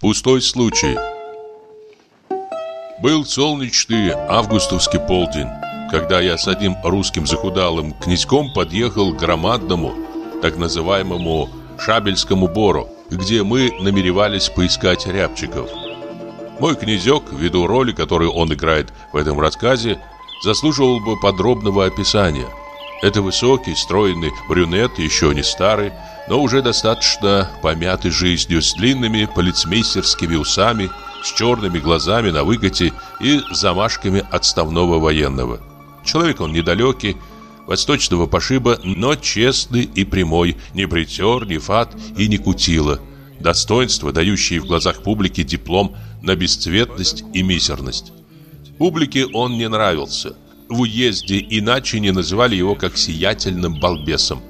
Пустой случай. Был солнечный августовский полдень, когда я с одним русским захудалым князьком подъехал к громадному, так называемому Шабельскому бору, где мы намеревались поискать рябчиков. Мой князек, ввиду роли, которую он играет в этом рассказе, заслуживал бы подробного описания. Это высокий, стройный брюнет, еще не старый, но уже достаточно помятый жизнью, с длинными полицмейстерскими усами, с черными глазами на выкате и замашками отставного военного. Человек он недалекий, восточного пошиба, но честный и прямой, не притер, не фат и не кутила. Достоинство, дающее в глазах публики диплом на бесцветность и мизерность. Публике он не нравился. В уезде иначе не называли его как сиятельным балбесом.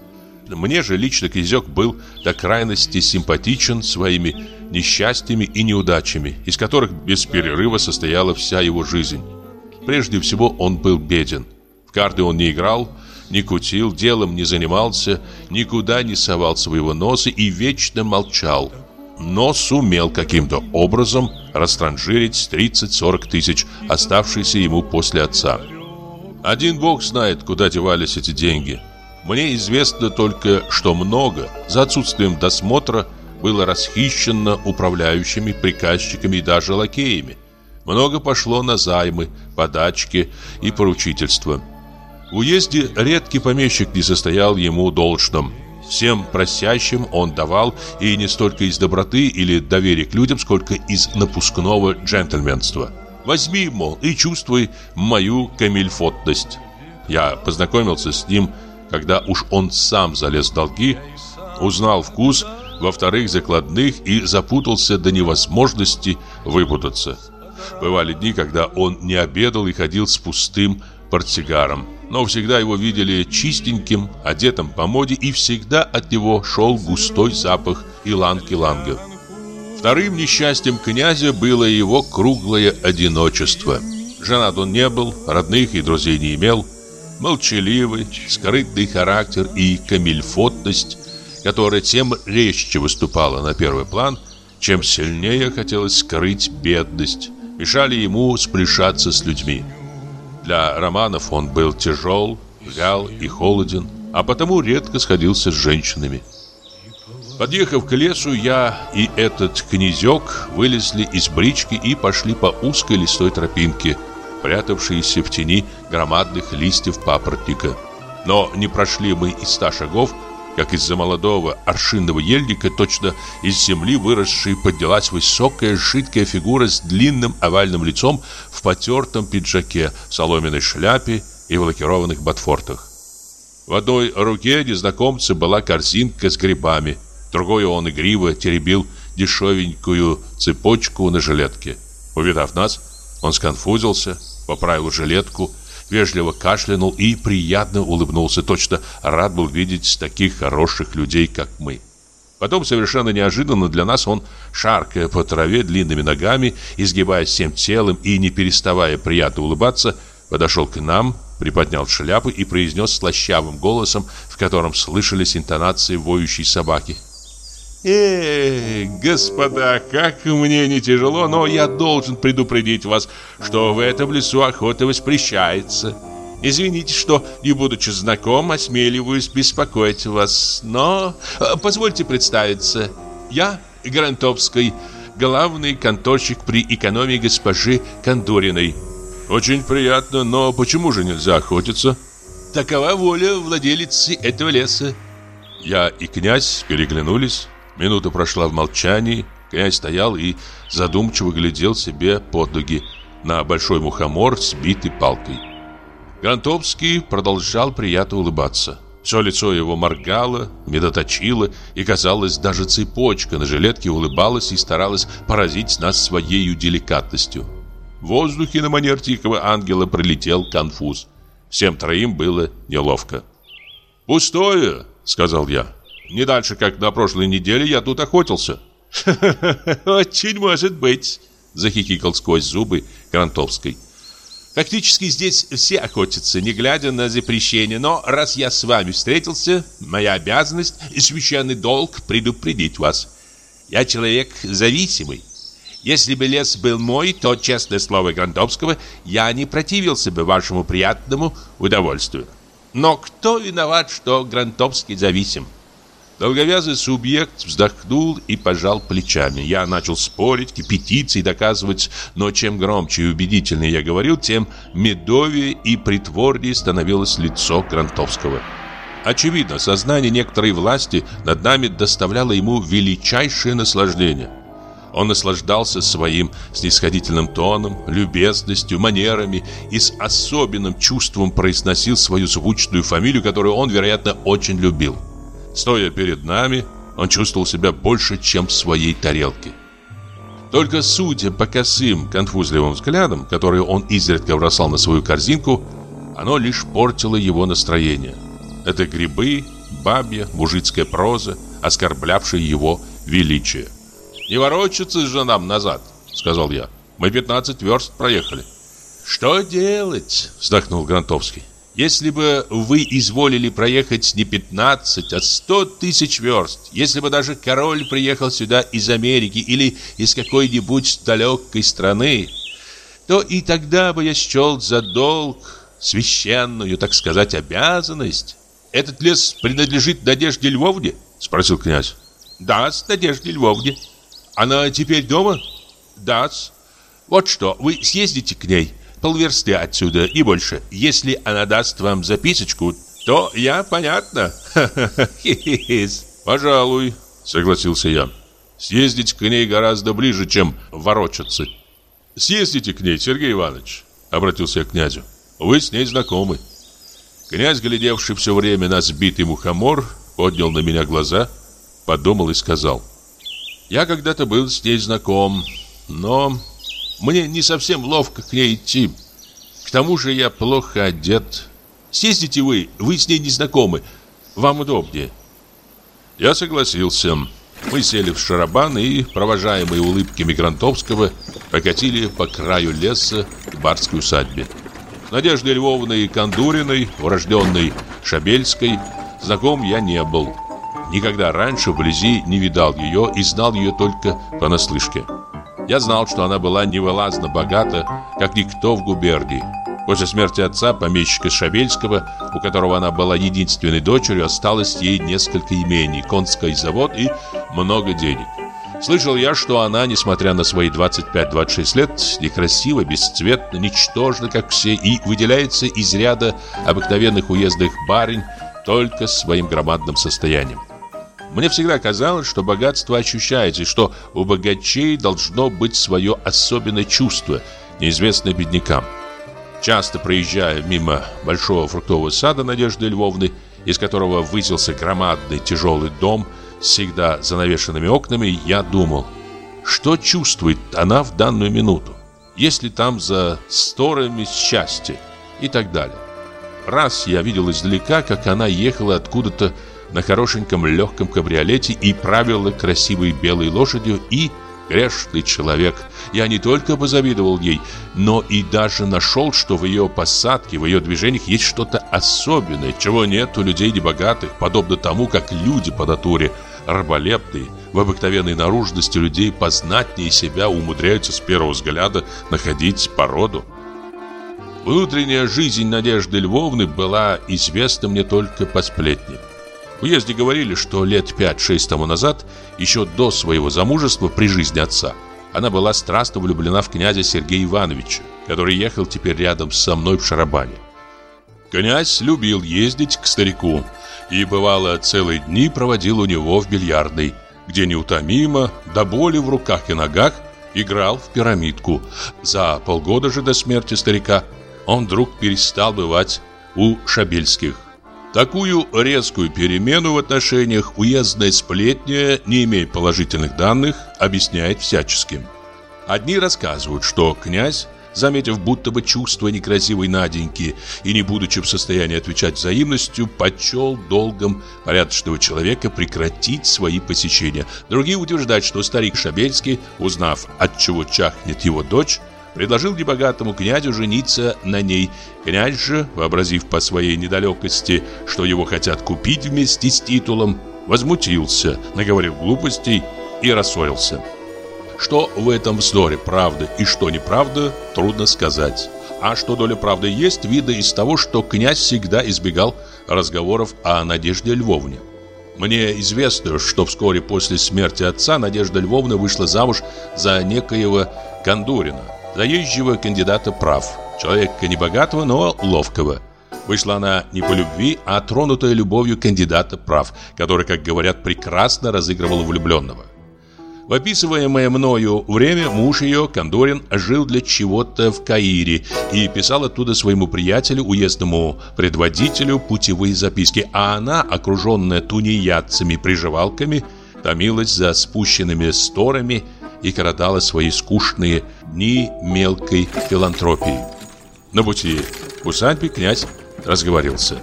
Мне же лично князек был до крайности симпатичен своими несчастьями и неудачами, из которых без перерыва состояла вся его жизнь. Прежде всего он был беден. В карты он не играл, не кутил, делом не занимался, никуда не совал своего носа и вечно молчал. Но сумел каким-то образом растранжирить 30-40 тысяч, оставшиеся ему после отца. Один бог знает, куда девались эти деньги. Мне известно только, что много, за отсутствием досмотра, было расхищено управляющими, приказчиками и даже лакеями. Много пошло на займы, подачки и поручительства. В уезде редкий помещик не состоял ему должным. Всем просящим он давал и не столько из доброты или доверия к людям, сколько из напускного джентльменства. Возьми, мол, и чувствуй мою камильфотность. Я познакомился с ним, когда уж он сам залез в долги, узнал вкус во вторых закладных и запутался до невозможности выпутаться. Бывали дни, когда он не обедал и ходил с пустым портсигаром. Но всегда его видели чистеньким, одетым по моде, и всегда от него шел густой запах иланг-иланга. Вторым несчастьем князя было его круглое одиночество. Женат он не был, родных и друзей не имел. Молчаливый, скрытный характер и камильфотность, которая тем резче выступала на первый план, чем сильнее хотелось скрыть бедность, мешали ему сплешаться с людьми. Для романов он был тяжел, вял и холоден, а потому редко сходился с женщинами. Подъехав к лесу, я и этот князек вылезли из брички и пошли по узкой листой тропинке, прятавшейся в тени громадных листьев папоротника. Но не прошли мы и ста шагов, как из-за молодого аршинного ельника, точно из земли выросшей, поднялась высокая жидкая фигура с длинным овальным лицом в потертом пиджаке, соломенной шляпе и в лакированных ботфортах. В одной руке незнакомца была корзинка с грибами, другой он игриво теребил дешевенькую цепочку на жилетке. Увидав нас, он сконфузился, поправил жилетку вежливо кашлянул и приятно улыбнулся. Точно рад был видеть таких хороших людей, как мы. Потом, совершенно неожиданно для нас, он, шаркая по траве длинными ногами, изгибаясь всем телом и не переставая приятно улыбаться, подошел к нам, приподнял шляпу и произнес слащавым голосом, в котором слышались интонации воющей собаки. Эх, господа, как мне не тяжело, но я должен предупредить вас, что в этом лесу охота воспрещается. Извините, что, не будучи знаком, осмеливаюсь беспокоить вас, но э, позвольте представиться. Я Грантовский, главный конторщик при экономии госпожи Кондориной. Очень приятно, но почему же нельзя охотиться? Такова воля владелицы этого леса. Я и князь переглянулись. Минута прошла в молчании. Князь стоял и задумчиво глядел себе под ноги на большой мухомор, сбитый палкой. Грантовский продолжал приятно улыбаться. Все лицо его моргало, медоточило, и, казалось, даже цепочка на жилетке улыбалась и старалась поразить нас своей деликатностью. В воздухе на манер тихого ангела пролетел конфуз. Всем троим было неловко. «Пустое», — сказал я. Не дальше, как на прошлой неделе, я тут охотился. Очень может быть, захихикал сквозь зубы Грантовской. Фактически здесь все охотятся, не глядя на запрещение, но раз я с вами встретился, моя обязанность и священный долг предупредить вас. Я человек зависимый. Если бы лес был мой, то, честное слово Грантовского, я не противился бы вашему приятному удовольствию. Но кто виноват, что Грантовский зависим? Долговязый субъект вздохнул и пожал плечами. Я начал спорить, кипятиться и доказывать, но чем громче и убедительнее я говорил, тем медовее и притворнее становилось лицо Грантовского. Очевидно, сознание некоторой власти над нами доставляло ему величайшее наслаждение. Он наслаждался своим снисходительным тоном, любезностью, манерами и с особенным чувством произносил свою звучную фамилию, которую он, вероятно, очень любил. Стоя перед нами, он чувствовал себя больше, чем в своей тарелке. Только судя по косым, конфузливым взглядам, которые он изредка бросал на свою корзинку, оно лишь портило его настроение. Это грибы, бабья, мужицкая проза, оскорблявшая его величие. «Не ворочаться же нам назад», — сказал я. «Мы 15 верст проехали». «Что делать?» — вздохнул Грантовский. Если бы вы изволили проехать не 15, а 100 тысяч верст, если бы даже король приехал сюда из Америки или из какой-нибудь далекой страны, то и тогда бы я счел за долг, священную, так сказать, обязанность. Этот лес принадлежит Надежде Львовне? Спросил князь. Да, с Надежде Львовне. Она теперь дома? Да. Вот что, вы съездите к ней полверсты отсюда и больше. Если она даст вам записочку, то я, понятно. Пожалуй, согласился я. Съездить к ней гораздо ближе, чем ворочаться. Съездите к ней, Сергей Иванович, обратился я к князю. Вы с ней знакомы. Князь, глядевший все время на сбитый мухомор, поднял на меня глаза, подумал и сказал. Я когда-то был с ней знаком, но мне не совсем ловко к ней идти. К тому же я плохо одет. Съездите вы, вы с ней не знакомы. Вам удобнее. Я согласился. Мы сели в шарабан и, провожаемые улыбками Грантовского, покатили по краю леса к барской усадьбе. Надеждой Львовной Кондуриной, урожденной Шабельской, знаком я не был. Никогда раньше вблизи не видал ее и знал ее только понаслышке. Я знал, что она была невылазно богата, как никто в губернии. После смерти отца, помещика Шабельского, у которого она была единственной дочерью, осталось ей несколько имений, конский завод и много денег. Слышал я, что она, несмотря на свои 25-26 лет, некрасива, бесцветна, ничтожна, как все, и выделяется из ряда обыкновенных уездных барынь только своим громадным состоянием. Мне всегда казалось, что богатство ощущается, и что у богачей должно быть свое особенное чувство, неизвестное беднякам. Часто проезжая мимо большого фруктового сада Надежды Львовны, из которого высился громадный тяжелый дом всегда занавешенными окнами, я думал, что чувствует она в данную минуту, если там за сторами счастье и так далее. Раз я видел издалека, как она ехала откуда-то на хорошеньком легком кабриолете и правила красивой белой лошадью и грешный человек. Я не только позавидовал ей, но и даже нашел, что в ее посадке, в ее движениях есть что-то особенное, чего нет у людей небогатых, подобно тому, как люди по натуре раболепные, в обыкновенной наружности людей познатнее себя умудряются с первого взгляда находить породу. Внутренняя жизнь Надежды Львовны была известна мне только по сплетням. Уезде говорили, что лет 5-6 тому назад, еще до своего замужества при жизни отца, она была страстно влюблена в князя Сергея Ивановича, который ехал теперь рядом со мной в Шарабане. Князь любил ездить к старику и, бывало, целые дни проводил у него в бильярдной, где неутомимо, до боли в руках и ногах, играл в пирамидку. За полгода же до смерти старика он вдруг перестал бывать у Шабельских. Такую резкую перемену в отношениях уездная сплетня, не имея положительных данных, объясняет всяческим. Одни рассказывают, что князь, заметив будто бы чувство некрасивой Наденьки и не будучи в состоянии отвечать взаимностью, почел долгом порядочного человека прекратить свои посещения. Другие утверждают, что старик Шабельский, узнав, от чего чахнет его дочь, предложил небогатому князю жениться на ней. Князь же, вообразив по своей недалекости, что его хотят купить вместе с титулом, возмутился, наговорил глупостей и рассорился. Что в этом вздоре правда и что неправда, трудно сказать. А что доля правды есть, видно из того, что князь всегда избегал разговоров о Надежде Львовне. Мне известно, что вскоре после смерти отца Надежда Львовна вышла замуж за некоего Кондурина, заезжего кандидата прав, человека небогатого, но ловкого. Вышла она не по любви, а тронутая любовью кандидата прав, который, как говорят, прекрасно разыгрывал влюбленного. В описываемое мною время муж ее, Кондорин, жил для чего-то в Каире и писал оттуда своему приятелю, уездному предводителю, путевые записки, а она, окруженная тунеядцами-приживалками, томилась за спущенными сторами и коротала свои скучные дни мелкой филантропией. На пути в усадьбе князь разговорился.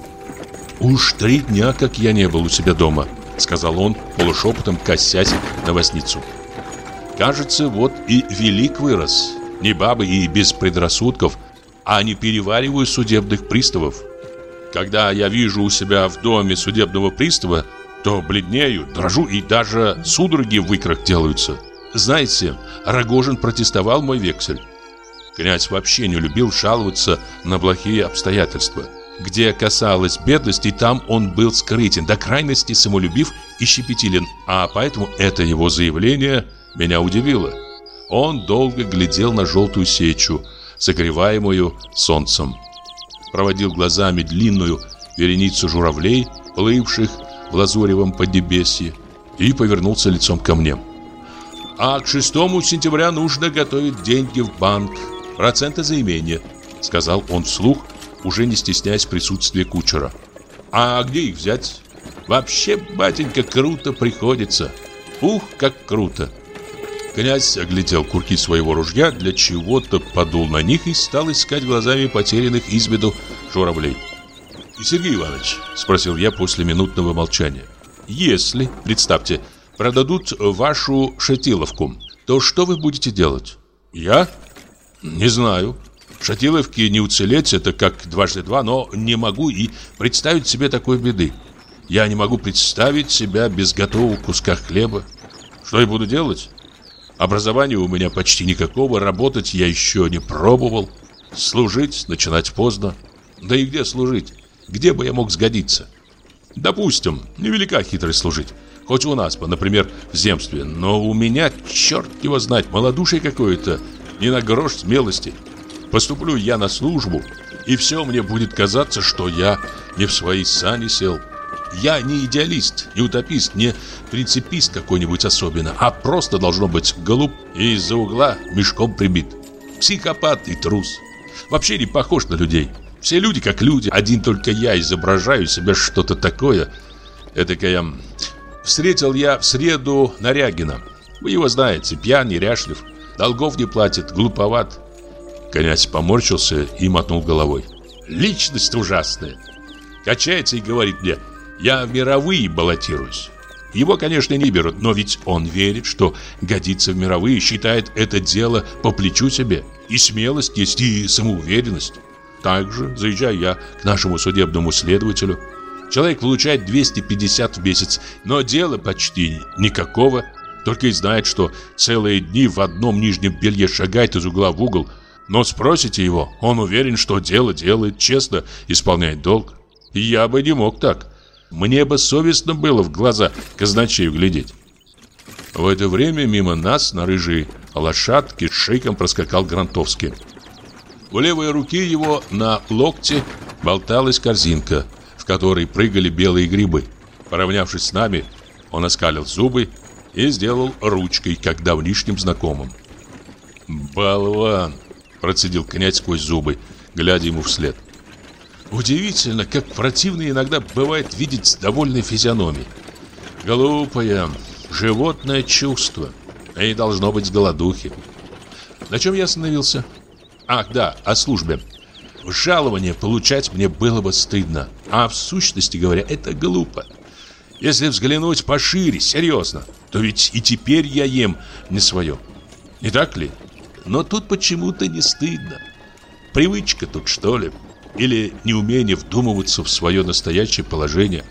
«Уж три дня, как я не был у себя дома», — сказал он, полушепотом косясь на восницу. Кажется, вот и велик вырос. Не бабы и без предрассудков, а не перевариваю судебных приставов. Когда я вижу у себя в доме судебного пристава, то бледнею, дрожу и даже судороги в икрах делаются. Знаете, Рогожин протестовал мой вексель. Князь вообще не любил жаловаться на плохие обстоятельства. Где касалось бедности, там он был скрытен, до крайности самолюбив и щепетилен, а поэтому это его заявление – меня удивило. Он долго глядел на желтую сечу, согреваемую солнцем. Проводил глазами длинную вереницу журавлей, плывших в лазуревом поднебесье, и повернулся лицом ко мне. «А к 6 сентября нужно готовить деньги в банк, проценты за имение», сказал он вслух, уже не стесняясь присутствия кучера. «А где их взять? Вообще, батенька, круто приходится. Ух, как круто!» Князь оглядел курки своего ружья, для чего-то подул на них и стал искать глазами потерянных из виду журавлей. «Сергей Иванович», — спросил я после минутного молчания, «если, представьте, продадут вашу шатиловку, то что вы будете делать?» «Я? Не знаю. Шатиловки не уцелеть, это как дважды два, но не могу и представить себе такой беды. Я не могу представить себя без готового куска хлеба. Что я буду делать? Образования у меня почти никакого, работать я еще не пробовал. Служить начинать поздно. Да и где служить? Где бы я мог сгодиться? Допустим, невелика хитрость служить. Хоть у нас например, в земстве. Но у меня, черт его знать, малодушие какое-то. Не на грош смелости. Поступлю я на службу, и все мне будет казаться, что я не в свои сани сел. Я не идеалист, не утопист, не принципист какой-нибудь особенно, а просто должно быть голуб и из-за угла мешком прибит. Психопат и трус. Вообще не похож на людей. Все люди как люди, один только я изображаю себе что-то такое. Этакое... Встретил я в среду Нарягина. Вы его знаете, пьян, неряшлив, долгов не платит, глуповат. Князь поморщился и мотнул головой. Личность ужасная. Качается и говорит мне, я в мировые баллотируюсь. Его, конечно, не берут, но ведь он верит, что годится в мировые, считает это дело по плечу себе. И смелость есть, и самоуверенность. Также заезжаю я к нашему судебному следователю. Человек получает 250 в месяц, но дела почти никакого. Только и знает, что целые дни в одном нижнем белье шагает из угла в угол. Но спросите его, он уверен, что дело делает, честно исполняет долг. Я бы не мог так. Мне бы совестно было в глаза казначею глядеть. В это время мимо нас на рыжей лошадке шейком проскакал Грантовский. В левой руке его на локте болталась корзинка, которой прыгали белые грибы. Поравнявшись с нами, он оскалил зубы и сделал ручкой, как давнишним знакомым. «Болван!» – процедил князь сквозь зубы, глядя ему вслед. Удивительно, как противно иногда бывает видеть довольной физиономии. Глупое, животное чувство. И должно быть с голодухи. На чем я остановился? Ах, да, о службе. Жалование получать мне было бы стыдно. А в сущности говоря, это глупо. Если взглянуть пошире, серьезно, то ведь и теперь я ем не свое. Не так ли? Но тут почему-то не стыдно. Привычка тут, что ли? или неумение вдумываться в свое настоящее положение.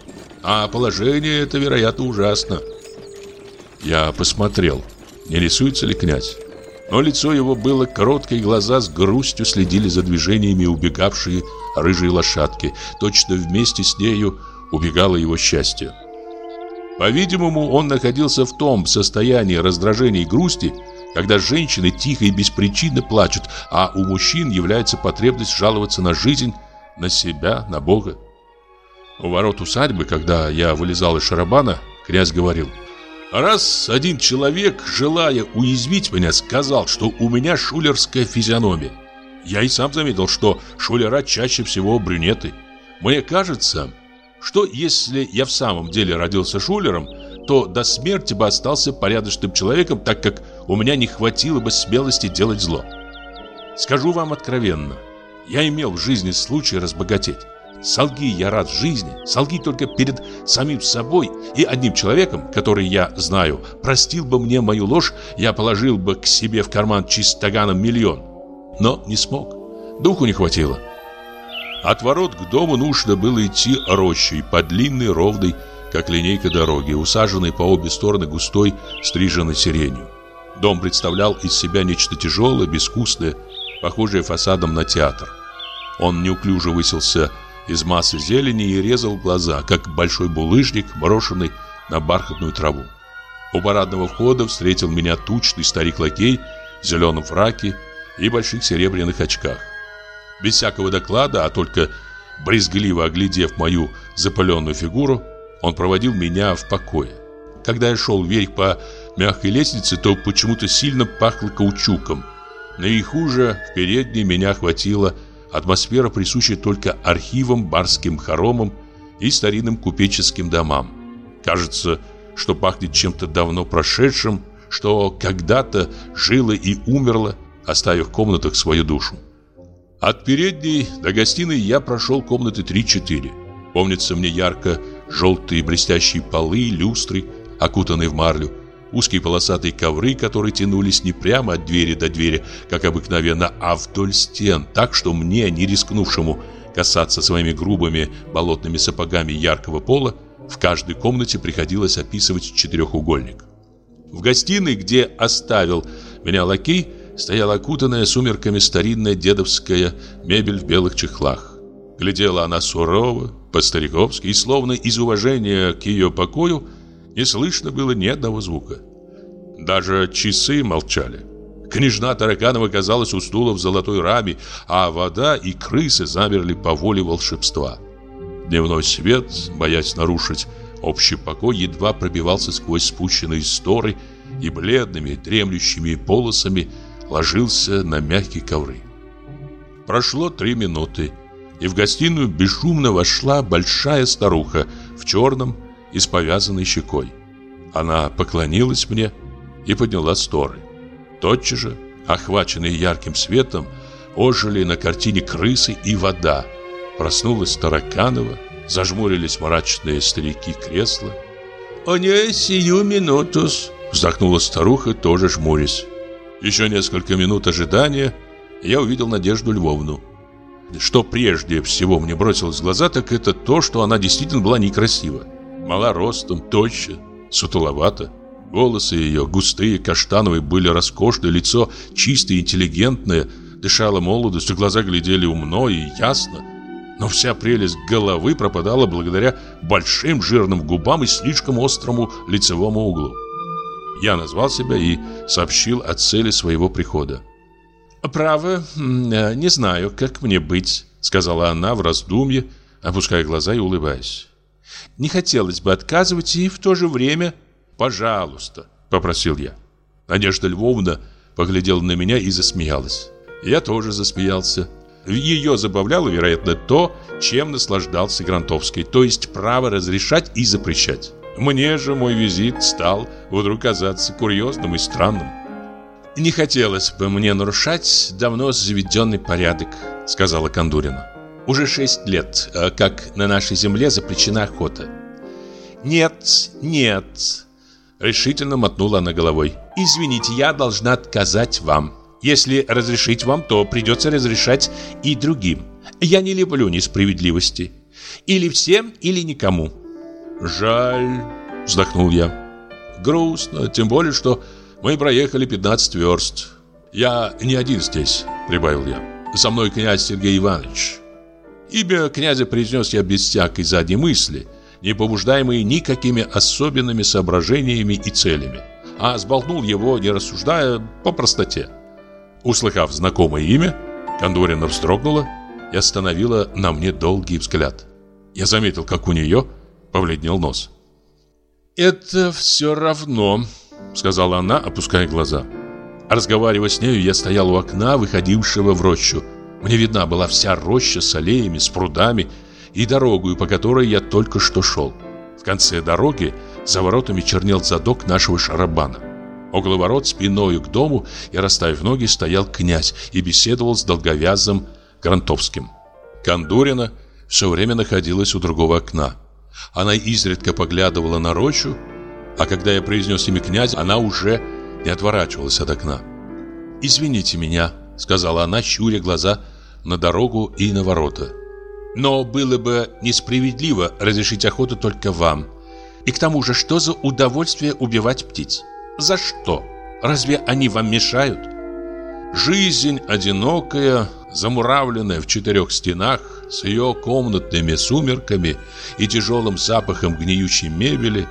А положение это, вероятно, ужасно. Я посмотрел. не рисуется ли князь. Но лицо его было короткое, и глаза с грустью следили за движениями убегавшие рыжие лошадки. Точно вместе с нею убегало его счастье. По-видимому, он находился в том состоянии раздражения и грусти, когда женщины тихо и без причины плачут, а у мужчин является потребность жаловаться на жизнь, на себя, на Бога. У ворот усадьбы, когда я вылезал из шарабана, князь говорил – Раз один человек, желая уязвить меня, сказал, что у меня шулерская физиономия. Я и сам заметил, что шулера чаще всего брюнеты. Мне кажется, что если я в самом деле родился шулером, то до смерти бы остался порядочным человеком, так как у меня не хватило бы смелости делать зло. Скажу вам откровенно, я имел в жизни случай разбогатеть. Солги я рад жизни, солги только перед самим собой и одним человеком, который я знаю, простил бы мне мою ложь, я положил бы к себе в карман чистоганом миллион. Но не смог, духу не хватило. От ворот к дому нужно было идти рощей по длинной, ровной, как линейка дороги, усаженной по обе стороны густой, стриженной сиренью. Дом представлял из себя нечто тяжелое, безвкусное, похожее фасадом на театр. Он неуклюже высился из массы зелени и резал глаза, как большой булыжник, брошенный на бархатную траву. У парадного входа встретил меня тучный старик-лакей в зеленом фраке и больших серебряных очках. Без всякого доклада, а только брезгливо оглядев мою запаленную фигуру, он проводил меня в покое. Когда я шел вверх по мягкой лестнице, то почему-то сильно пахло каучуком. Наверху же в передней меня хватило атмосфера присуща только архивам, барским хоромам и старинным купеческим домам. Кажется, что пахнет чем-то давно прошедшим, что когда-то жило и умерло, оставив в комнатах свою душу. От передней до гостиной я прошел комнаты 3-4. Помнится мне ярко желтые блестящие полы, люстры, окутанные в марлю, узкие полосатые ковры, которые тянулись не прямо от двери до двери, как обыкновенно, а вдоль стен, так что мне, не рискнувшему касаться своими грубыми болотными сапогами яркого пола, в каждой комнате приходилось описывать четырехугольник. В гостиной, где оставил меня лакей, стояла окутанная сумерками старинная дедовская мебель в белых чехлах. Глядела она сурово, по-стариковски, и словно из уважения к ее покою не слышно было ни одного звука. Даже часы молчали. Княжна Тараканова казалась у стула в золотой раме, а вода и крысы замерли по воле волшебства. Дневной свет, боясь нарушить общий покой, едва пробивался сквозь спущенные сторы и бледными, дремлющими полосами ложился на мягкие ковры. Прошло три минуты, и в гостиную бесшумно вошла большая старуха в черном, и с повязанной щекой. Она поклонилась мне и подняла сторы. Тотчас же, охваченные ярким светом, ожили на картине крысы и вода. Проснулась Тараканова, зажмурились мрачные старики кресла. «О не сию минутус!» Вздохнула старуха, тоже жмурясь. Еще несколько минут ожидания, я увидел Надежду Львовну. Что прежде всего мне бросилось в глаза, так это то, что она действительно была некрасива. Мала ростом, тоща, сутуловата. Волосы ее, густые, каштановые, были роскошные, лицо чистое, интеллигентное, дышало молодостью, глаза глядели умно и ясно. Но вся прелесть головы пропадала благодаря большим жирным губам и слишком острому лицевому углу. Я назвал себя и сообщил о цели своего прихода. «Право, э, не знаю, как мне быть», — сказала она в раздумье, опуская глаза и улыбаясь. Не хотелось бы отказывать и в то же время... «Пожалуйста», — попросил я. Надежда Львовна поглядела на меня и засмеялась. Я тоже засмеялся. Ее забавляло, вероятно, то, чем наслаждался Грантовский, то есть право разрешать и запрещать. Мне же мой визит стал вдруг казаться курьезным и странным. «Не хотелось бы мне нарушать давно заведенный порядок», — сказала Кондурина. Уже шесть лет, э, как на нашей земле запрещена охота. Нет, нет, решительно мотнула она головой. Извините, я должна отказать вам. Если разрешить вам, то придется разрешать и другим. Я не люблю несправедливости. Или всем, или никому. Жаль, вздохнул я. Грустно, тем более, что Мы проехали 15 верст. Я не один здесь, прибавил я. Со мной князь Сергей Иванович. Имя князя произнес я без всякой задней мысли, не побуждаемый никакими особенными соображениями и целями, а сболтнул его, не рассуждая, по простоте. Услыхав знакомое имя, Кондорина вздрогнула и остановила на мне долгий взгляд. Я заметил, как у нее побледнел нос. «Это все равно», — сказала она, опуская глаза. Разговаривая с нею, я стоял у окна, выходившего в рощу. Мне видна была вся роща с аллеями, с прудами и дорогою, по которой я только что шел. В конце дороги за воротами чернел задок нашего шарабана. Около ворот спиною к дому и расставив ноги стоял князь и беседовал с долговязым Грантовским. Кондурина все время находилась у другого окна. Она изредка поглядывала на рощу, а когда я произнес имя князя, она уже не отворачивалась от окна. «Извините меня», — сказала она, щуря глаза на дорогу и на ворота. «Но было бы несправедливо разрешить охоту только вам. И к тому же, что за удовольствие убивать птиц? За что? Разве они вам мешают?» Жизнь одинокая, замуравленная в четырех стенах, с ее комнатными сумерками и тяжелым запахом гниющей мебели,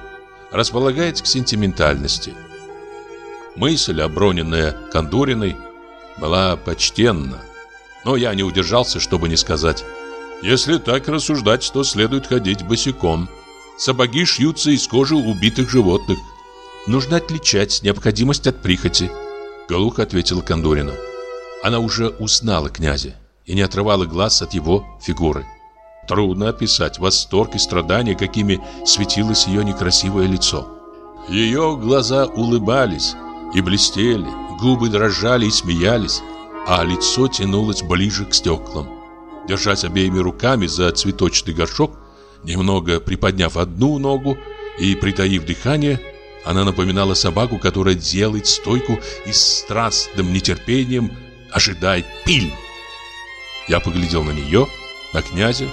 располагает к сентиментальности. Мысль, оброненная Кондуриной, была почтенна, но я не удержался, чтобы не сказать. Если так рассуждать, то следует ходить босиком. Сапоги шьются из кожи убитых животных. Нужно отличать необходимость от прихоти, глухо ответила Кондурина. Она уже узнала князя и не отрывала глаз от его фигуры. Трудно описать восторг и страдания, какими светилось ее некрасивое лицо. Ее глаза улыбались и блестели, губы дрожали и смеялись, а лицо тянулось ближе к стеклам. Держась обеими руками за цветочный горшок, немного приподняв одну ногу и притаив дыхание, она напоминала собаку, которая делает стойку и с страстным нетерпением ожидает пиль. Я поглядел на нее, на князя,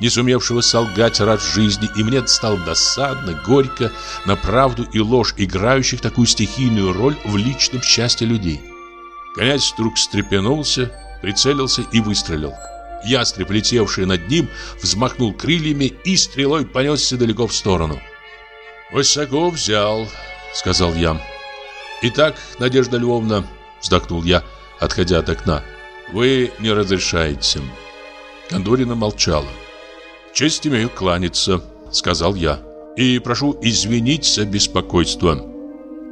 не сумевшего солгать раз в жизни, и мне стало досадно, горько на правду и ложь, играющих такую стихийную роль в личном счастье людей. Князь вдруг встрепенулся, прицелился и выстрелил. Ястреб, летевший над ним, взмахнул крыльями и стрелой понесся далеко в сторону. «Высоко взял», — сказал я. «Итак, Надежда Львовна», — вздохнул я, отходя от окна, — «вы не разрешаете». Кондорина молчала. «Честь имею кланяться», — сказал я. «И прошу извинить за беспокойство».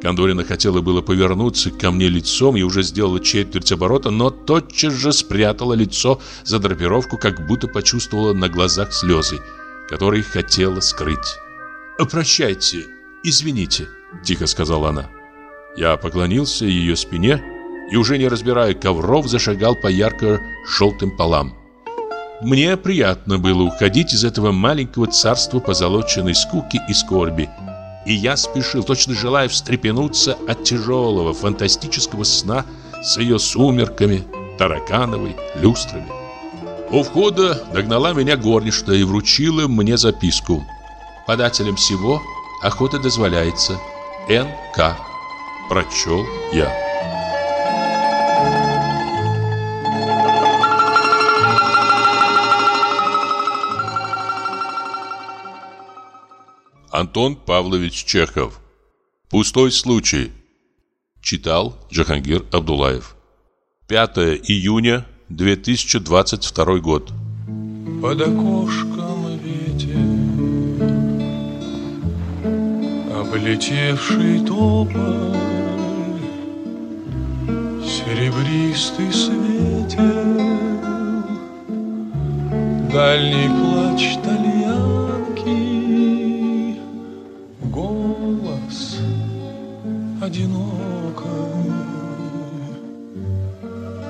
Кондорина хотела было повернуться ко мне лицом и уже сделала четверть оборота, но тотчас же спрятала лицо за драпировку, как будто почувствовала на глазах слезы, которые хотела скрыть. «Прощайте, извините», — тихо сказала она. Я поклонился ее спине и, уже не разбирая ковров, зашагал по ярко-желтым полам. Мне приятно было уходить из этого маленького царства позолоченной скуки и скорби. И я спешил, точно желая встрепенуться от тяжелого фантастического сна с ее сумерками, таракановой, люстрами. У входа догнала меня горничная и вручила мне записку. Подателем всего охота дозволяется. Н.К. Прочел я. Антон Павлович Чехов. Пустой случай. Читал Джахангир Абдулаев. 5 июня 2022 год. Под окошком ветер Облетевший тополь Серебристый светел Дальний плач тальянки одинокой.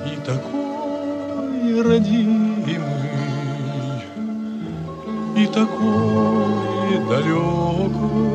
И такой родимый И такой далекой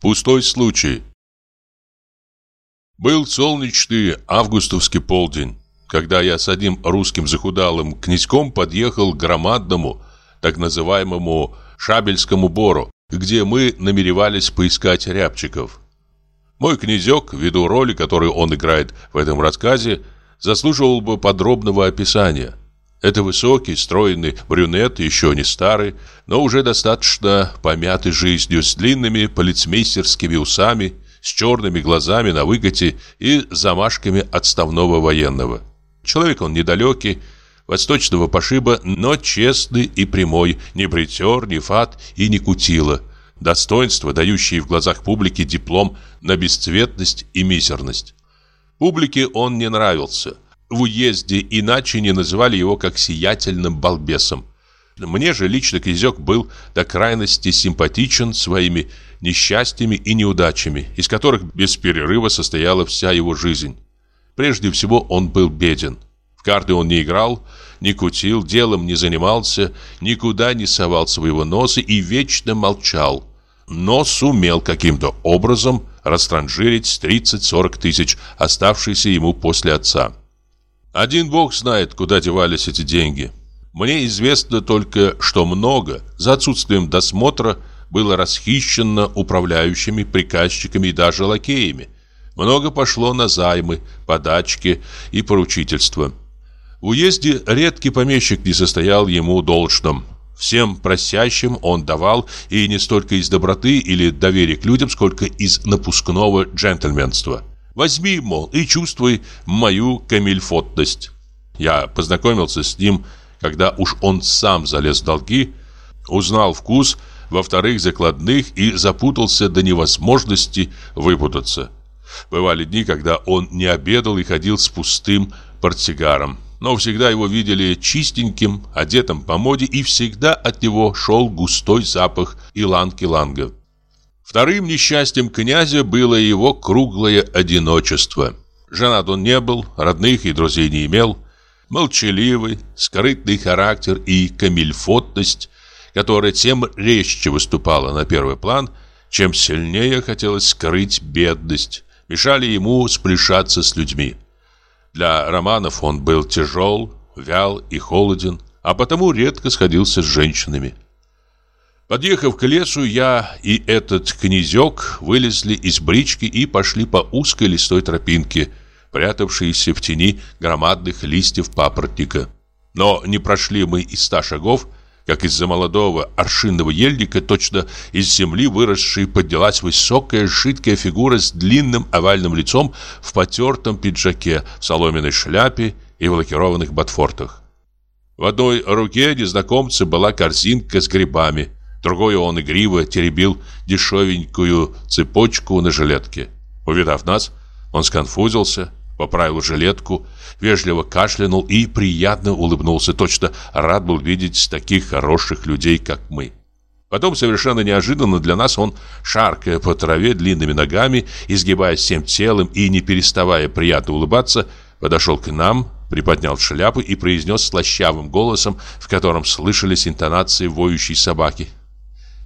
Пустой случай. Был солнечный августовский полдень, когда я с одним русским захудалым князьком подъехал к громадному, так называемому Шабельскому бору, где мы намеревались поискать рябчиков. Мой князек, ввиду роли, которую он играет в этом рассказе, заслуживал бы подробного описания. Это высокий, стройный брюнет, еще не старый, но уже достаточно помятый жизнью, с длинными полицмейстерскими усами, с черными глазами на выкате и замашками отставного военного. Человек он недалекий, восточного пошиба, но честный и прямой, не бритер, не фат и не кутила. Достоинство, дающее в глазах публики диплом на бесцветность и мизерность. Публике он не нравился. В уезде иначе не называли его как сиятельным балбесом. Мне же лично Кизек был до крайности симпатичен своими несчастьями и неудачами, из которых без перерыва состояла вся его жизнь. Прежде всего он был беден. В карты он не играл, не кутил, делом не занимался, никуда не совал своего носа и вечно молчал. Но сумел каким-то образом растранжирить 30-40 тысяч, оставшиеся ему после отца. Один бог знает, куда девались эти деньги. Мне известно только, что много, за отсутствием досмотра, было расхищено управляющими, приказчиками и даже лакеями. Много пошло на займы, подачки и поручительства. В уезде редкий помещик не состоял ему должным. Всем просящим он давал и не столько из доброты или доверия к людям, сколько из напускного джентльменства. Возьми, мол, и чувствуй мою камильфотность. Я познакомился с ним, когда уж он сам залез в долги, узнал вкус во-вторых, закладных и запутался до невозможности выпутаться. Бывали дни, когда он не обедал и ходил с пустым портсигаром но всегда его видели чистеньким, одетым по моде, и всегда от него шел густой запах иланг-иланга. Вторым несчастьем князя было его круглое одиночество. Женат он не был, родных и друзей не имел. Молчаливый, скрытный характер и камильфотность, которая тем резче выступала на первый план, чем сильнее хотелось скрыть бедность, мешали ему сплешаться с людьми. Для романов он был тяжел, вял и холоден, а потому редко сходился с женщинами. Подъехав к лесу, я и этот князек вылезли из брички и пошли по узкой листой тропинке, прятавшейся в тени громадных листьев папоротника. Но не прошли мы и ста шагов, как из-за молодого аршинного ельника, точно из земли выросшей, поднялась высокая жидкая фигура с длинным овальным лицом в потертом пиджаке, соломенной шляпе и в лакированных ботфортах. В одной руке незнакомца была корзинка с грибами, другой он игриво теребил дешевенькую цепочку на жилетке. Увидав нас, он сконфузился, поправил жилетку, вежливо кашлянул и приятно улыбнулся. Точно рад был видеть таких хороших людей, как мы. Потом, совершенно неожиданно для нас, он, шаркая по траве длинными ногами, изгибаясь всем телом и не переставая приятно улыбаться, подошел к нам, приподнял шляпу и произнес слащавым голосом, в котором слышались интонации воющей собаки.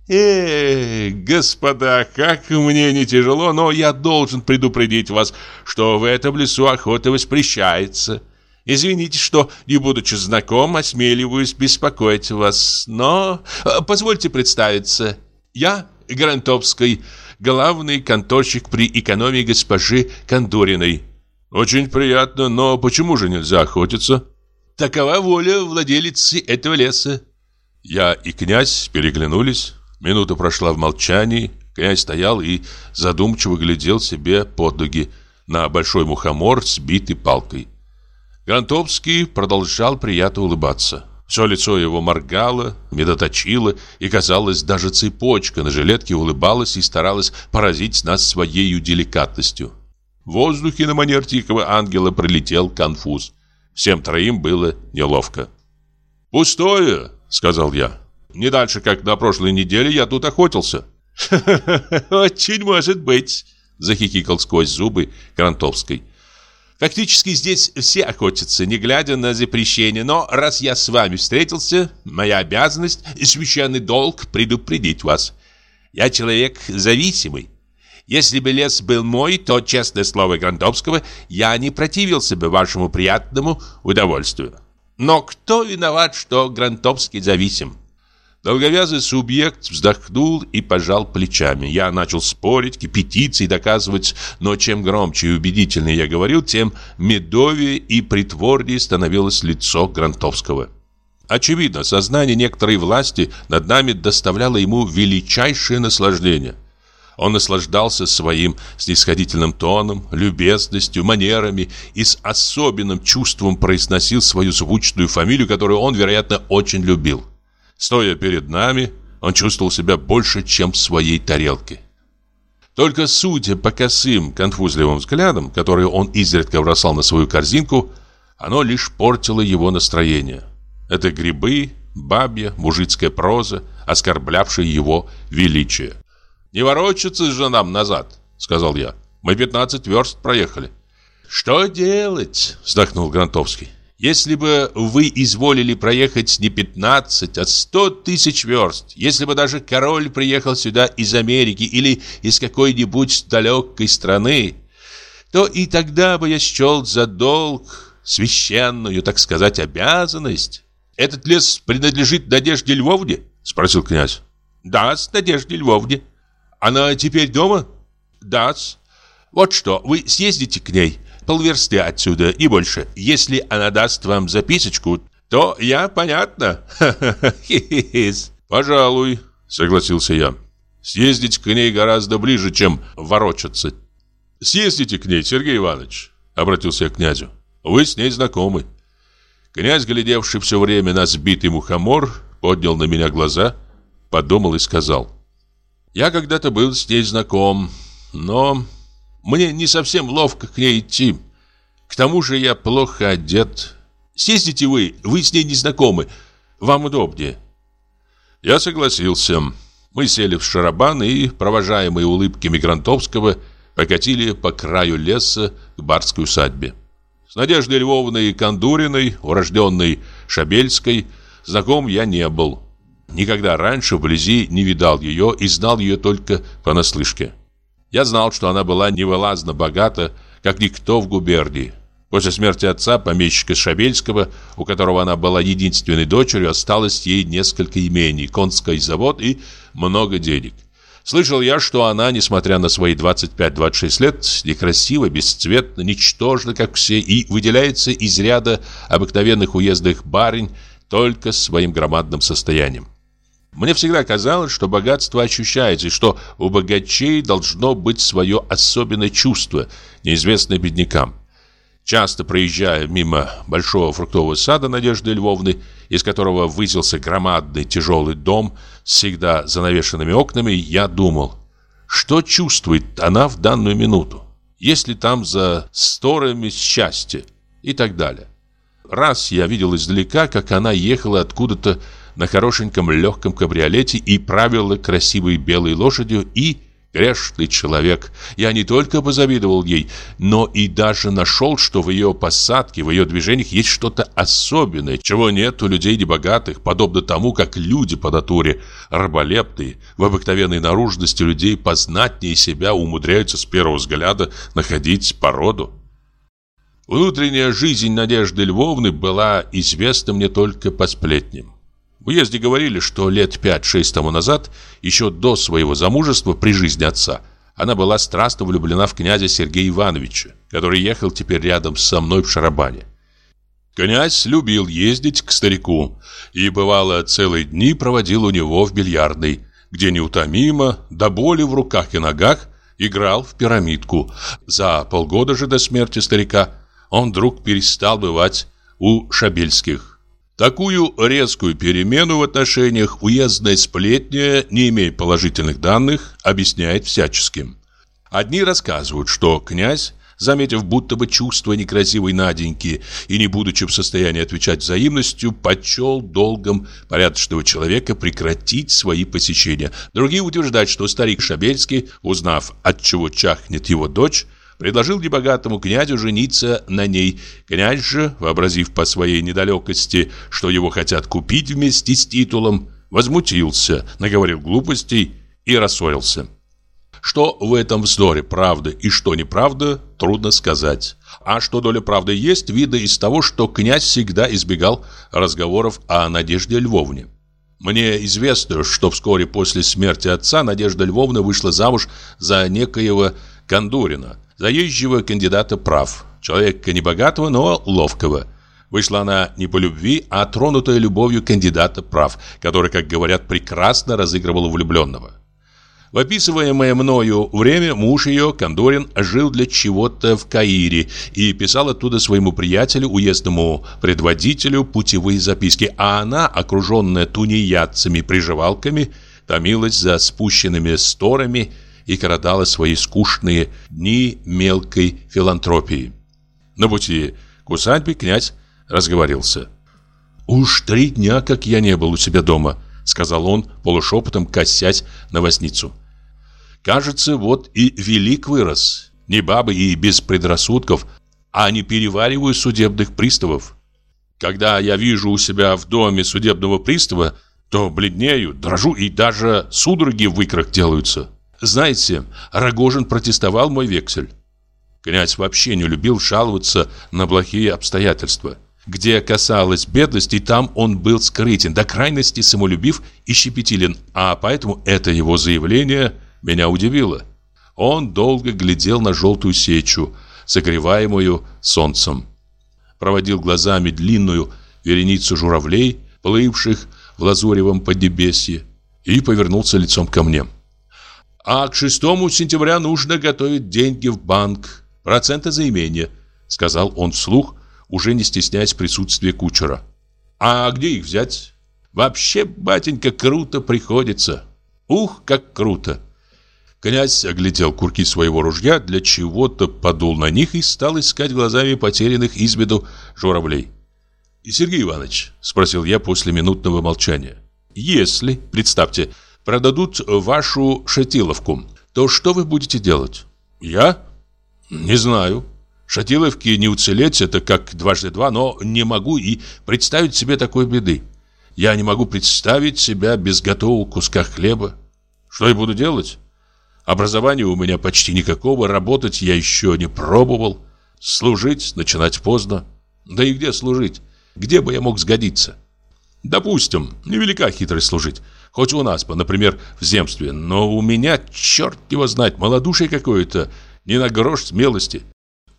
Эх, господа, как мне не тяжело, но я должен предупредить вас, что в этом лесу охота воспрещается. Извините, что, не будучи знаком, осмеливаюсь беспокоить вас, но э, позвольте представиться. Я Грантовский, главный конторщик при экономии госпожи Кондориной. Очень приятно, но почему же нельзя охотиться? Такова воля владелицы этого леса. Я и князь переглянулись. Минута прошла в молчании. Князь стоял и задумчиво глядел себе под ноги на большой мухомор, сбитый палкой. Грантовский продолжал приятно улыбаться. Все лицо его моргало, медоточило, и, казалось, даже цепочка на жилетке улыбалась и старалась поразить нас своей деликатностью. В воздухе на манер тихого ангела пролетел конфуз. Всем троим было неловко. «Пустое», — сказал я. Не дальше, как на прошлой неделе я тут охотился. Очень может быть, захихикал сквозь зубы Грантовской. Фактически здесь все охотятся, не глядя на запрещение, но раз я с вами встретился, моя обязанность и священный долг предупредить вас. Я человек зависимый. Если бы лес был мой, то, честное слово Грантовского, я не противился бы вашему приятному удовольствию. Но кто виноват, что Грантовский зависим? Долговязый субъект вздохнул и пожал плечами. Я начал спорить, кипятиться и доказывать, но чем громче и убедительнее я говорил, тем медовее и притворнее становилось лицо Грантовского. Очевидно, сознание некоторой власти над нами доставляло ему величайшее наслаждение. Он наслаждался своим снисходительным тоном, любезностью, манерами и с особенным чувством произносил свою звучную фамилию, которую он, вероятно, очень любил. Стоя перед нами, он чувствовал себя больше, чем в своей тарелке. Только судя по косым, конфузливым взглядам, которые он изредка бросал на свою корзинку, оно лишь портило его настроение. Это грибы, бабья, мужицкая проза, оскорблявшая его величие. «Не ворочаться же нам назад», — сказал я. «Мы 15 верст проехали». «Что делать?» — вздохнул Грантовский. Если бы вы изволили проехать не 15, а 100 тысяч верст, если бы даже король приехал сюда из Америки или из какой-нибудь далекой страны, то и тогда бы я счел за долг, священную, так сказать, обязанность. Этот лес принадлежит Надежде Львовне? Спросил князь. Да, с Надеждой Львовне. Она теперь дома? Да. -с. Вот что, вы съездите к ней, полверсты отсюда и больше. Если она даст вам записочку, то я, понятно. Пожалуй, согласился я. Съездить к ней гораздо ближе, чем ворочаться. Съездите к ней, Сергей Иванович, обратился я к князю. Вы с ней знакомы. Князь, глядевший все время на сбитый мухомор, поднял на меня глаза, подумал и сказал. Я когда-то был с ней знаком, но мне не совсем ловко к ней идти. К тому же я плохо одет. Съездите вы, вы с ней не знакомы. Вам удобнее. Я согласился. Мы сели в шарабан и, провожаемые улыбками Грантовского, покатили по краю леса к барской усадьбе. С Надеждой Львовной Кондуриной, урожденной Шабельской, знаком я не был. Никогда раньше вблизи не видал ее и знал ее только понаслышке. Я знал, что она была невылазно богата, как никто в губернии. После смерти отца, помещика Шабельского, у которого она была единственной дочерью, осталось ей несколько имений, конский завод и много денег. Слышал я, что она, несмотря на свои 25-26 лет, некрасива, бесцветна, ничтожна, как все, и выделяется из ряда обыкновенных уездных барынь только своим громадным состоянием. Мне всегда казалось, что богатство ощущается, и что у богачей должно быть свое особенное чувство, неизвестное беднякам. Часто проезжая мимо большого фруктового сада Надежды Львовны, из которого высился громадный тяжелый дом с всегда занавешенными окнами, я думал, что чувствует она в данную минуту, есть ли там за сторами счастье и так далее. Раз я видел издалека, как она ехала откуда-то на хорошеньком легком кабриолете и правила красивой белой лошадью и грешный человек. Я не только позавидовал ей, но и даже нашел, что в ее посадке, в ее движениях есть что-то особенное, чего нет у людей небогатых, подобно тому, как люди по натуре, раболепные, в обыкновенной наружности людей познатнее себя умудряются с первого взгляда находить породу. Внутренняя жизнь Надежды Львовны была известна мне только по сплетням. В уезде говорили, что лет 5-6 тому назад, еще до своего замужества при жизни отца, она была страстно влюблена в князя Сергея Ивановича, который ехал теперь рядом со мной в Шарабане. Князь любил ездить к старику и, бывало, целые дни проводил у него в бильярдной, где неутомимо, до боли в руках и ногах, играл в пирамидку. За полгода же до смерти старика он вдруг перестал бывать у Шабельских. Такую резкую перемену в отношениях уездная сплетня, не имея положительных данных, объясняет всяческим. Одни рассказывают, что князь, заметив будто бы чувство некрасивой Наденьки и не будучи в состоянии отвечать взаимностью, почел долгом порядочного человека прекратить свои посещения. Другие утверждают, что старик Шабельский, узнав, от чего чахнет его дочь, предложил небогатому князю жениться на ней. Князь же, вообразив по своей недалекости, что его хотят купить вместе с титулом, возмутился, наговорил глупостей и рассорился. Что в этом вздоре правда и что неправда, трудно сказать. А что доля правды есть, видно из того, что князь всегда избегал разговоров о Надежде Львовне. Мне известно, что вскоре после смерти отца Надежда Львовна вышла замуж за некоего Кондурина, заезжего кандидата прав, человека небогатого, но ловкого. Вышла она не по любви, а тронутая любовью кандидата прав, который, как говорят, прекрасно разыгрывал влюбленного. В описываемое мною время муж ее, Кондорин, жил для чего-то в Каире и писал оттуда своему приятелю, уездному предводителю, путевые записки, а она, окруженная тунеядцами-приживалками, томилась за спущенными сторами и коротала свои скучные дни мелкой филантропии. На пути к усадьбе князь разговорился. «Уж три дня, как я не был у себя дома», — сказал он, полушепотом косясь на возницу. Кажется, вот и велик вырос. Не бабы и без предрассудков, а не перевариваю судебных приставов. Когда я вижу у себя в доме судебного пристава, то бледнею, дрожу и даже судороги в икрах делаются. Знаете, Рогожин протестовал мой вексель. Князь вообще не любил жаловаться на плохие обстоятельства. Где касалось бедности, там он был скрытен, до крайности самолюбив и щепетилен, а поэтому это его заявление меня удивило. Он долго глядел на желтую сечу, согреваемую солнцем. Проводил глазами длинную вереницу журавлей, плывших в лазуревом поднебесье, и повернулся лицом ко мне. «А к 6 сентября нужно готовить деньги в банк, проценты за имение», сказал он вслух, уже не стесняясь присутствия кучера. «А где их взять?» «Вообще, батенька, круто приходится. Ух, как круто!» Князь оглядел курки своего ружья, для чего-то подул на них и стал искать глазами потерянных из виду журавлей. «И Сергей Иванович?» – спросил я после минутного молчания. «Если, представьте, продадут вашу шатиловку, то что вы будете делать?» «Я? Не знаю. Шатиловки не уцелеть, это как дважды два, но не могу и представить себе такой беды. Я не могу представить себя без готового куска хлеба. Что я буду делать?» Образования у меня почти никакого, работать я еще не пробовал. Служить начинать поздно. Да и где служить? Где бы я мог сгодиться? Допустим, невелика хитрость служить. Хоть у нас бы, например, в земстве. Но у меня, черт его знать, малодушие какое-то. Не на грош смелости.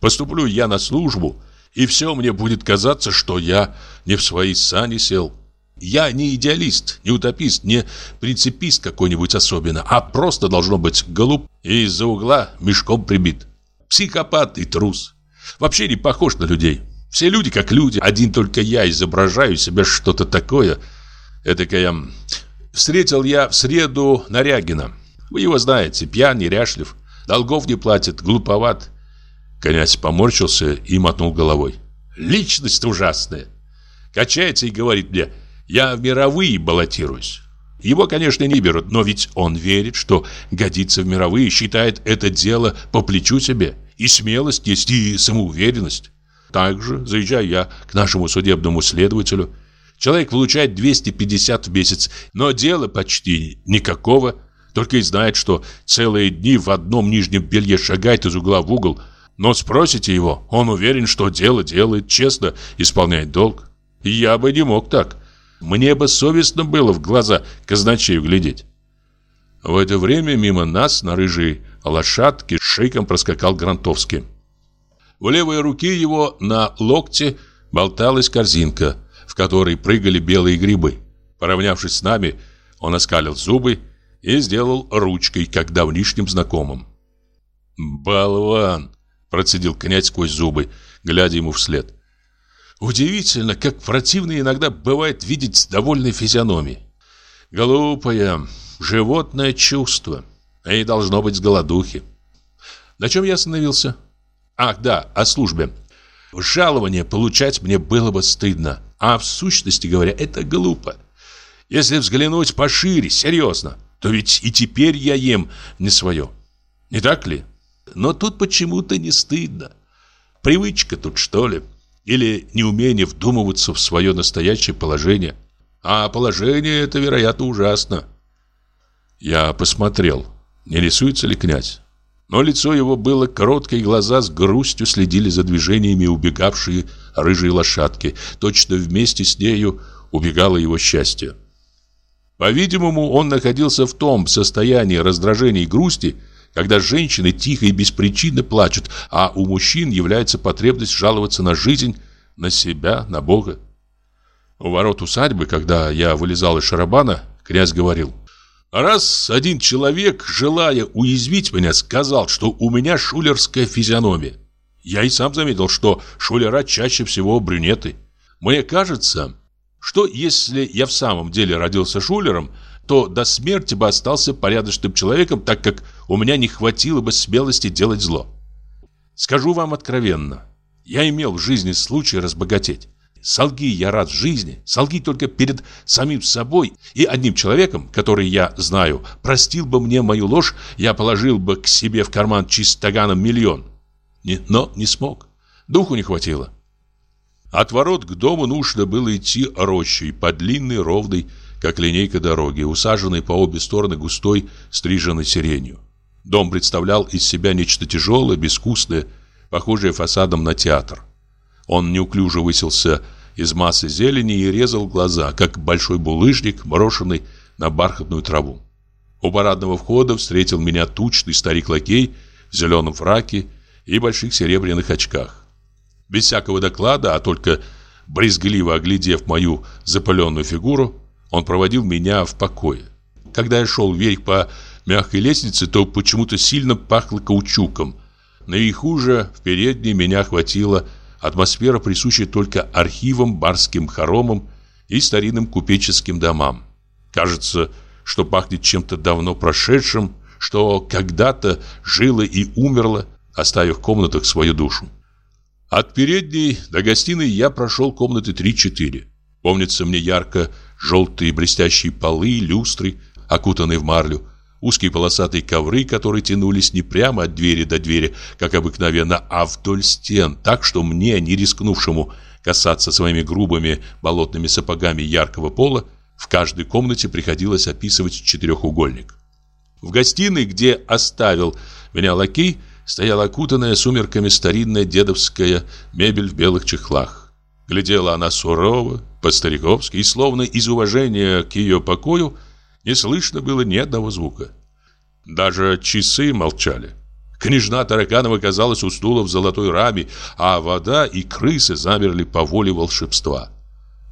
Поступлю я на службу, и все мне будет казаться, что я не в свои сани сел. Я не идеалист, не утопист, не принципист какой-нибудь особенно, а просто должно быть голуб и из-за угла мешком прибит. Психопат и трус. Вообще не похож на людей. Все люди как люди, один только я изображаю себе что-то такое. Этакое... Встретил я в среду Нарягина. Вы его знаете, пьян, неряшлив, долгов не платит, глуповат. Князь поморщился и мотнул головой. Личность ужасная. Качается и говорит мне я в мировые баллотируюсь. Его, конечно, не берут, но ведь он верит, что годится в мировые, считает это дело по плечу себе. И смелость есть, и самоуверенность. Также заезжаю я к нашему судебному следователю. Человек получает 250 в месяц, но дела почти никакого. Только и знает, что целые дни в одном нижнем белье шагает из угла в угол. Но спросите его, он уверен, что дело делает, честно исполняет долг. Я бы не мог так. Мне бы совестно было в глаза казначею глядеть. В это время мимо нас на рыжей лошадке шиком проскакал Грантовский. В левой руке его на локте болталась корзинка, в которой прыгали белые грибы. Поравнявшись с нами, он оскалил зубы и сделал ручкой, как давнишним знакомым. «Болван!» – процедил князь сквозь зубы, глядя ему вслед. Удивительно, как противно иногда бывает видеть довольной физиономии. Глупое, животное чувство. И должно быть с голодухи. На чем я остановился? Ах, да, о службе. Жалование получать мне было бы стыдно. А в сущности говоря, это глупо. Если взглянуть пошире, серьезно, то ведь и теперь я ем не свое. Не так ли? Но тут почему-то не стыдно. Привычка тут, что ли? или неумение вдумываться в свое настоящее положение. А положение это, вероятно, ужасно. Я посмотрел. Не рисуется ли князь? Но лицо его было короткое, и глаза с грустью следили за движениями убегавшие рыжие лошадки. Точно вместе с нею убегало его счастье. По-видимому, он находился в том состоянии раздражения и грусти, когда женщины тихо и без причины плачут, а у мужчин является потребность жаловаться на жизнь, на себя, на Бога. У ворот усадьбы, когда я вылезал из шарабана, князь говорил, «Раз один человек, желая уязвить меня, сказал, что у меня шулерская физиономия, я и сам заметил, что шулера чаще всего брюнеты. Мне кажется, что если я в самом деле родился шулером, то до смерти бы остался порядочным человеком, так как у меня не хватило бы смелости делать зло. Скажу вам откровенно, я имел в жизни случай разбогатеть. Солги я рад в жизни, солги только перед самим собой и одним человеком, который я знаю, простил бы мне мою ложь, я положил бы к себе в карман чистоганом миллион. Не, но не смог, духу не хватило. От ворот к дому нужно было идти рощей по длинной, ровной, как линейка дороги, усаженной по обе стороны густой, стриженной сиренью. Дом представлял из себя нечто тяжелое, безвкусное, похожее фасадом на театр. Он неуклюже высился из массы зелени и резал глаза, как большой булыжник, брошенный на бархатную траву. У парадного входа встретил меня тучный старик-лакей в зеленом фраке и больших серебряных очках. Без всякого доклада, а только брезгливо оглядев мою запаленную фигуру, он проводил меня в покое. Когда я шел вверх по мягкой лестнице, то почему-то сильно пахло каучуком. Наверху же, в передней, меня хватило атмосфера, присущая только архивам, барским хоромам и старинным купеческим домам. Кажется, что пахнет чем-то давно прошедшим, что когда-то жило и умерло, оставив в комнатах свою душу. От передней до гостиной я прошел комнаты 3-4. Помнится мне ярко желтые блестящие полы, люстры, окутанные в марлю, узкие полосатые ковры, которые тянулись не прямо от двери до двери, как обыкновенно, а вдоль стен, так что мне, не рискнувшему касаться своими грубыми болотными сапогами яркого пола, в каждой комнате приходилось описывать четырехугольник. В гостиной, где оставил меня лакей, стояла окутанная сумерками старинная дедовская мебель в белых чехлах. Глядела она сурово, по-стариковски, и словно из уважения к ее покою не слышно было ни одного звука. Даже часы молчали. Княжна Тараканова казалась у стула в золотой раме, а вода и крысы замерли по воле волшебства.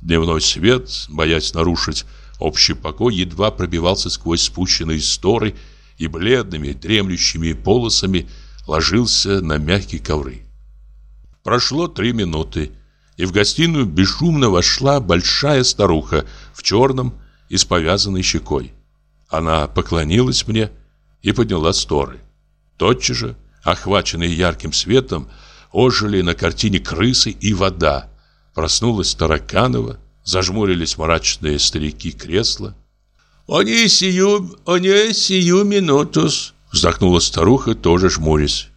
Дневной свет, боясь нарушить общий покой, едва пробивался сквозь спущенные сторы и бледными, дремлющими полосами ложился на мягкие ковры. Прошло три минуты, и в гостиную бесшумно вошла большая старуха в черном и с повязанной щекой. Она поклонилась мне и подняла сторы. Тотчас же, охваченные ярким светом, ожили на картине крысы и вода. Проснулась Тараканова, зажмурились мрачные старики кресла. «Они сию, они сию минутус», вздохнула старуха, тоже жмурясь.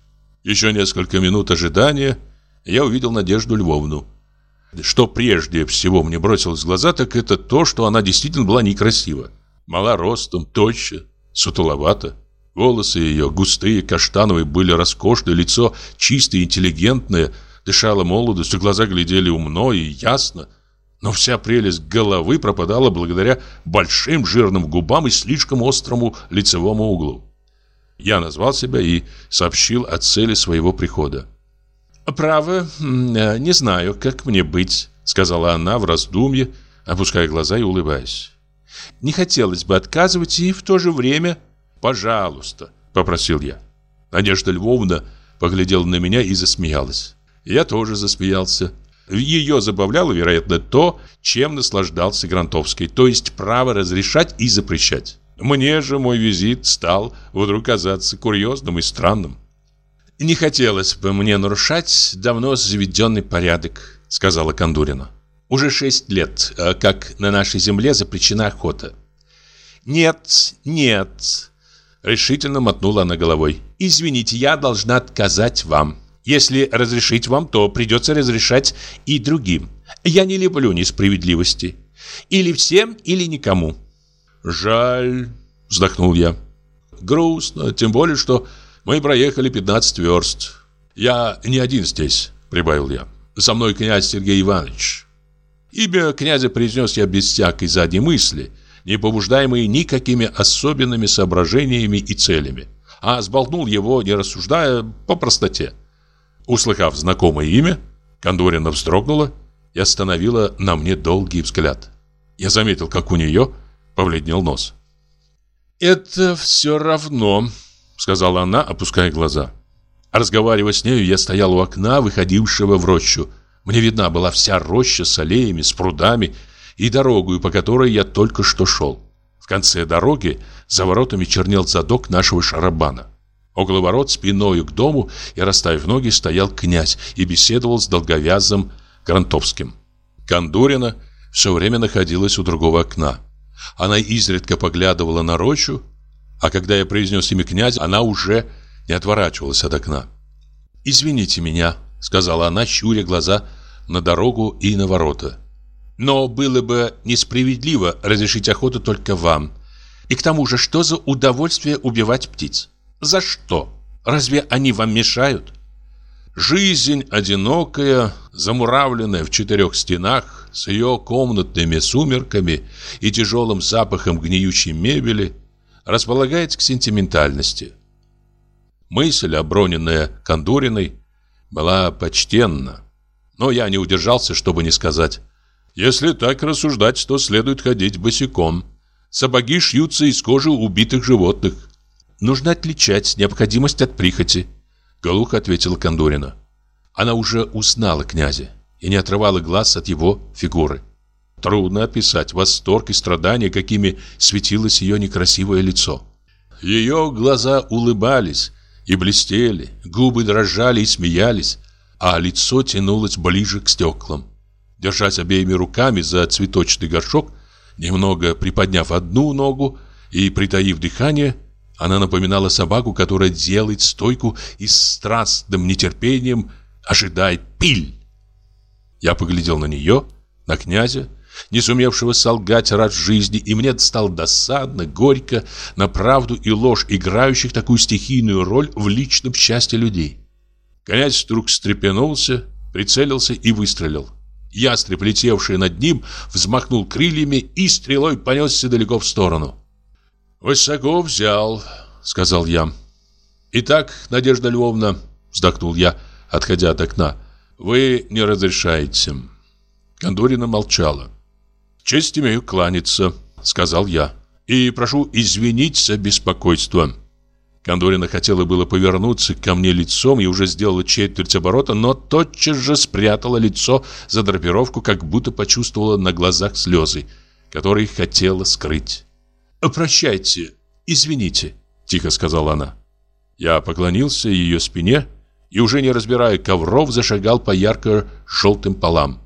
Еще несколько минут ожидания я увидел Надежду Львовну. Что прежде всего мне бросилось в глаза, так это то, что она действительно была некрасива. Мала ростом, тоща, сутуловата. Волосы ее, густые, каштановые, были роскошные, лицо чистое, интеллигентное, дышало молодостью, глаза глядели умно и ясно. Но вся прелесть головы пропадала благодаря большим жирным губам и слишком острому лицевому углу. Я назвал себя и сообщил о цели своего прихода. «Право, э, не знаю, как мне быть», — сказала она в раздумье, опуская глаза и улыбаясь. «Не хотелось бы отказывать и в то же время...» «Пожалуйста», — попросил я. Надежда Львовна поглядела на меня и засмеялась. Я тоже засмеялся. Ее забавляло, вероятно, то, чем наслаждался Грантовский, то есть право разрешать и запрещать. Мне же мой визит стал вдруг казаться курьезным и странным. «Не хотелось бы мне нарушать давно заведенный порядок», — сказала Кондурина. «Уже шесть лет, э, как на нашей земле запрещена охота». «Нет, нет», — решительно мотнула она головой. «Извините, я должна отказать вам. Если разрешить вам, то придется разрешать и другим. Я не люблю несправедливости. Или всем, или никому». «Жаль», — вздохнул я. грустно, тем более, что мы проехали 15 верст. Я не один здесь, прибавил я. Со мной князь Сергей Иванович. Имя князя произнес я без всякой задней мысли, не побуждаемой никакими особенными соображениями и целями, а сболтнул его, не рассуждая, по простоте. Услыхав знакомое имя, Кондорина вздрогнула и остановила на мне долгий взгляд. Я заметил, как у нее побледнел нос. «Это все равно», — сказала она, опуская глаза. Разговаривая с нею, я стоял у окна, выходившего в рощу. Мне видна была вся роща с аллеями, с прудами и дорогою, по которой я только что шел. В конце дороги за воротами чернел задок нашего шарабана. Около ворот спиною к дому и расставив ноги стоял князь и беседовал с долговязым Грантовским. Кондурина все время находилась у другого окна. Она изредка поглядывала на рощу, а когда я произнес имя князя, она уже не отворачивалась от окна. «Извините меня», — сказала она, щуря глаза на дорогу и на ворота. «Но было бы несправедливо разрешить охоту только вам. И к тому же, что за удовольствие убивать птиц? За что? Разве они вам мешают?» Жизнь одинокая, замуравленная в четырех стенах, с ее комнатными сумерками и тяжелым запахом гниющей мебели, располагает к сентиментальности. Мысль, оброненная Кондуриной, была почтенна. Но я не удержался, чтобы не сказать. Если так рассуждать, то следует ходить босиком. Сапоги шьются из кожи убитых животных. Нужно отличать необходимость от прихоти. Глухо ответила Кондурина. Она уже узнала князя и не отрывала глаз от его фигуры. Трудно описать восторг и страдания, какими светилось ее некрасивое лицо. Ее глаза улыбались и блестели, губы дрожали и смеялись, а лицо тянулось ближе к стеклам. Держась обеими руками за цветочный горшок, немного приподняв одну ногу и притаив дыхание, она напоминала собаку, которая делает стойку и с страстным нетерпением ожидает пиль. Я поглядел на нее, на князя, не сумевшего солгать раз жизни, и мне стало досадно, горько на правду и ложь, играющих такую стихийную роль в личном счастье людей. Князь вдруг встрепенулся, прицелился и выстрелил. Ястреб, летевший над ним, взмахнул крыльями и стрелой понесся далеко в сторону. «Высоко взял», — сказал я. «Итак, Надежда Львовна», — вздохнул я, отходя от окна, — «вы не разрешаете». Кондорина молчала. «Честь имею кланяться», — сказал я. «И прошу извинить за беспокойство». Кондорина хотела было повернуться ко мне лицом и уже сделала четверть оборота, но тотчас же спрятала лицо за драпировку, как будто почувствовала на глазах слезы, которые хотела скрыть. «Прощайте, извините», — тихо сказала она. Я поклонился ее спине и, уже не разбирая ковров, зашагал по ярко-желтым полам.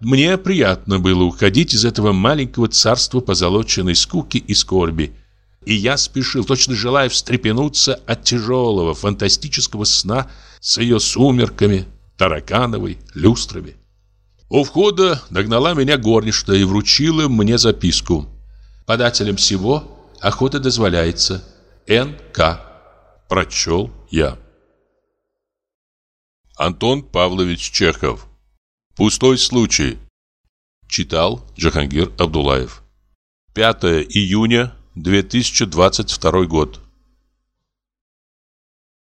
Мне приятно было уходить из этого маленького царства позолоченной скуки и скорби, и я спешил, точно желая встрепенуться от тяжелого фантастического сна с ее сумерками, таракановой, люстрами. У входа догнала меня горничная и вручила мне записку. Подателем всего охота дозволяется. Н.К. Прочел я. Антон Павлович Чехов. Пустой случай. Читал Джахангир Абдулаев. 5 июня 2022 год.